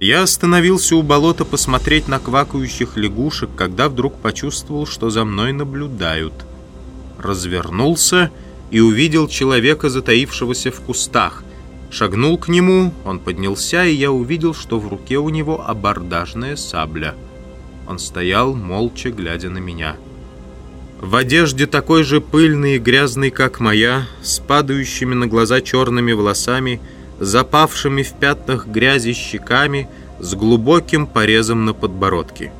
Я остановился у болота посмотреть на квакающих лягушек, когда вдруг почувствовал, что за мной наблюдают. Развернулся и увидел человека, затаившегося в кустах. Шагнул к нему, он поднялся, и я увидел, что в руке у него абордажная сабля. Он стоял, молча глядя на меня. В одежде такой же пыльной и грязной, как моя, с падающими на глаза черными волосами, запавшими в пятнах грязи щеками, с глубоким порезом на подбородке.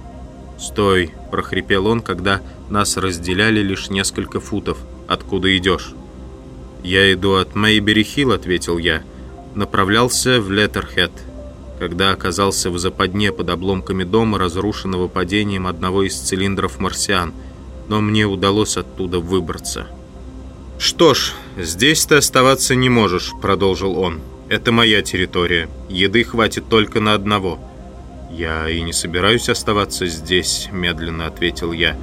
«Стой!» — прохрипел он, когда нас разделяли лишь несколько футов. «Откуда идешь?» «Я иду от Мэйбери-Хилл», — ответил я. Направлялся в Леттерхед. Когда оказался в западне под обломками дома, разрушенного падением одного из цилиндров марсиан, но мне удалось оттуда выбраться. «Что ж, здесь ты оставаться не можешь», — продолжил он. «Это моя территория. Еды хватит только на одного». «Я и не собираюсь оставаться здесь», — медленно ответил я.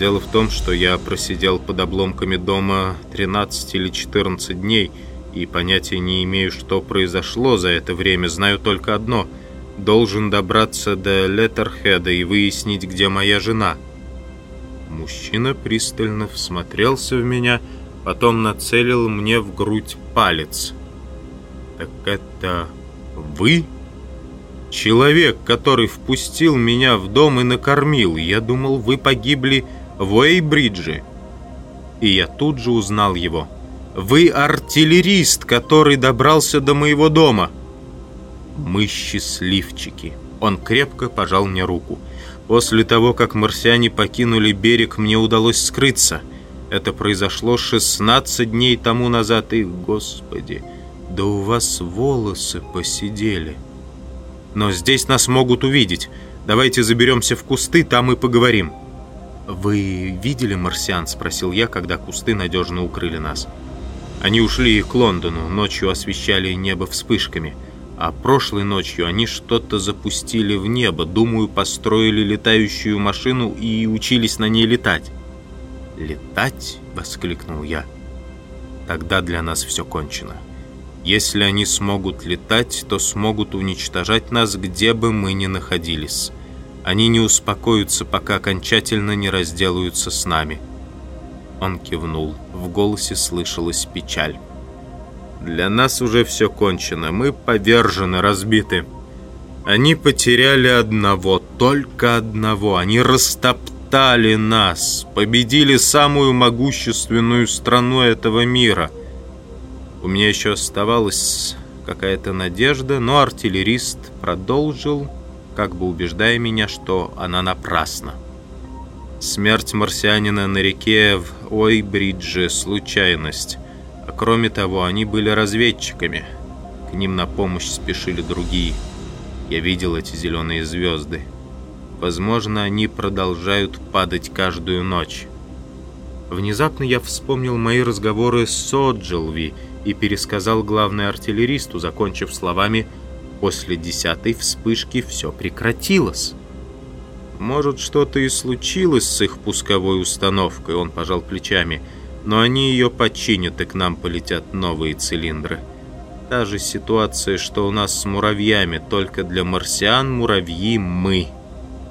Дело в том, что я просидел под обломками дома 13 или 14 дней и понятия не имею, что произошло за это время. Знаю только одно. Должен добраться до Леттерхеда и выяснить, где моя жена. Мужчина пристально всмотрелся в меня, потом нацелил мне в грудь палец. «Так это вы?» «Человек, который впустил меня в дом и накормил. Я думал, вы погибли в Уэйбридже. И я тут же узнал его. Вы артиллерист, который добрался до моего дома. Мы счастливчики. Он крепко пожал мне руку. После того, как марсиане покинули берег, мне удалось скрыться. Это произошло 16 дней тому назад, и, господи, да у вас волосы посидели. Но здесь нас могут увидеть. Давайте заберемся в кусты, там и поговорим. «Вы видели марсиан?» – спросил я, когда кусты надежно укрыли нас. Они ушли к Лондону, ночью освещали небо вспышками. А прошлой ночью они что-то запустили в небо, думаю, построили летающую машину и учились на ней летать. «Летать?» – воскликнул я. «Тогда для нас все кончено. Если они смогут летать, то смогут уничтожать нас, где бы мы ни находились». Они не успокоятся, пока окончательно не разделаются с нами. Он кивнул. В голосе слышалась печаль. Для нас уже все кончено. Мы повержены, разбиты. Они потеряли одного, только одного. Они растоптали нас, победили самую могущественную страну этого мира. У меня еще оставалась какая-то надежда, но артиллерист продолжил как бы убеждая меня, что она напрасна. Смерть марсианина на реке в Ойбридже – случайность. А кроме того, они были разведчиками. К ним на помощь спешили другие. Я видел эти зеленые звезды. Возможно, они продолжают падать каждую ночь. Внезапно я вспомнил мои разговоры с Соджилви и пересказал главный артиллеристу, закончив словами. После десятой вспышки все прекратилось. Может, что-то и случилось с их пусковой установкой, он пожал плечами, но они ее починят, и к нам полетят новые цилиндры. Та же ситуация, что у нас с муравьями, только для марсиан муравьи мы.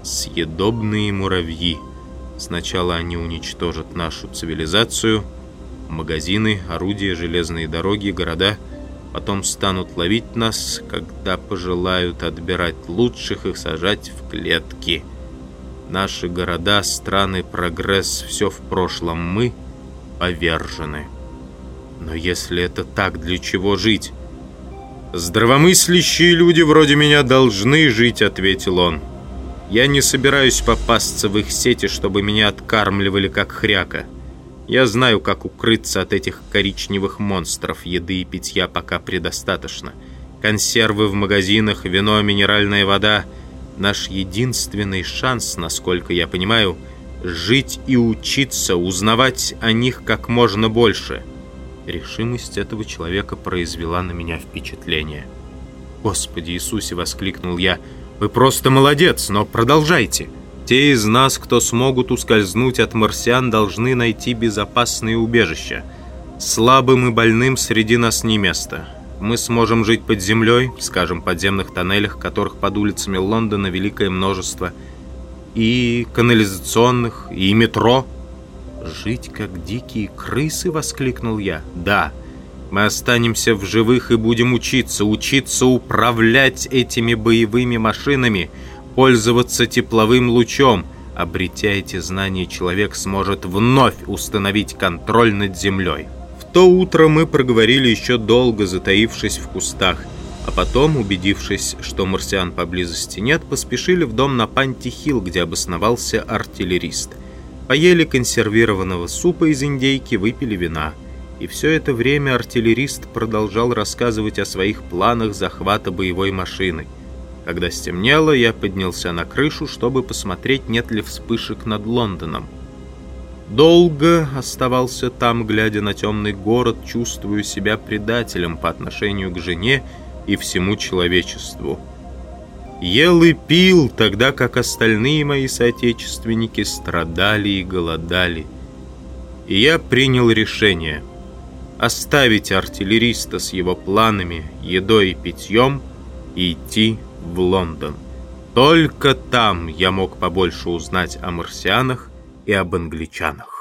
Съедобные муравьи. Сначала они уничтожат нашу цивилизацию, магазины, орудия, железные дороги, города — Потом станут ловить нас, когда пожелают отбирать лучших и сажать в клетки. Наши города, страны, прогресс, все в прошлом. Мы повержены. Но если это так, для чего жить? «Здравомыслящие люди вроде меня должны жить», — ответил он. «Я не собираюсь попасться в их сети, чтобы меня откармливали как хряка». Я знаю, как укрыться от этих коричневых монстров. Еды и питья пока предостаточно. Консервы в магазинах, вино, минеральная вода. Наш единственный шанс, насколько я понимаю, жить и учиться, узнавать о них как можно больше. Решимость этого человека произвела на меня впечатление. «Господи Иисусе!» — воскликнул я. «Вы просто молодец, но продолжайте!» Те из нас, кто смогут ускользнуть от марсиан, должны найти безопасные убежища. Слабым и больным среди нас не место. мы сможем жить под землей, скажем, в подземных тоннелях, которых под улицами Лондона великое множество, и канализационных, и метро. «Жить, как дикие крысы!» — воскликнул я. «Да, мы останемся в живых и будем учиться, учиться управлять этими боевыми машинами, пользоваться тепловым лучом. Обретя эти знания, человек сможет вновь установить контроль над землей». В то утро мы проговорили еще долго, затаившись в кустах, а потом, убедившись, что марсиан поблизости нет, поспешили в дом на Панти-Хилл, где обосновался артиллерист. Поели консервированного супа из индейки, выпили вина. И все это время артиллерист продолжал рассказывать о своих планах захвата боевой машины. Когда стемнело, я поднялся на крышу, чтобы посмотреть, нет ли вспышек над Лондоном. Долго оставался там, глядя на темный город, чувствуя себя предателем по отношению к жене и всему человечеству. Ел и пил, тогда как остальные мои соотечественники страдали и голодали. И я принял решение оставить артиллериста с его планами, едой и питьем и идти в Лондон. Только там я мог побольше узнать о марсианах и об англичанах.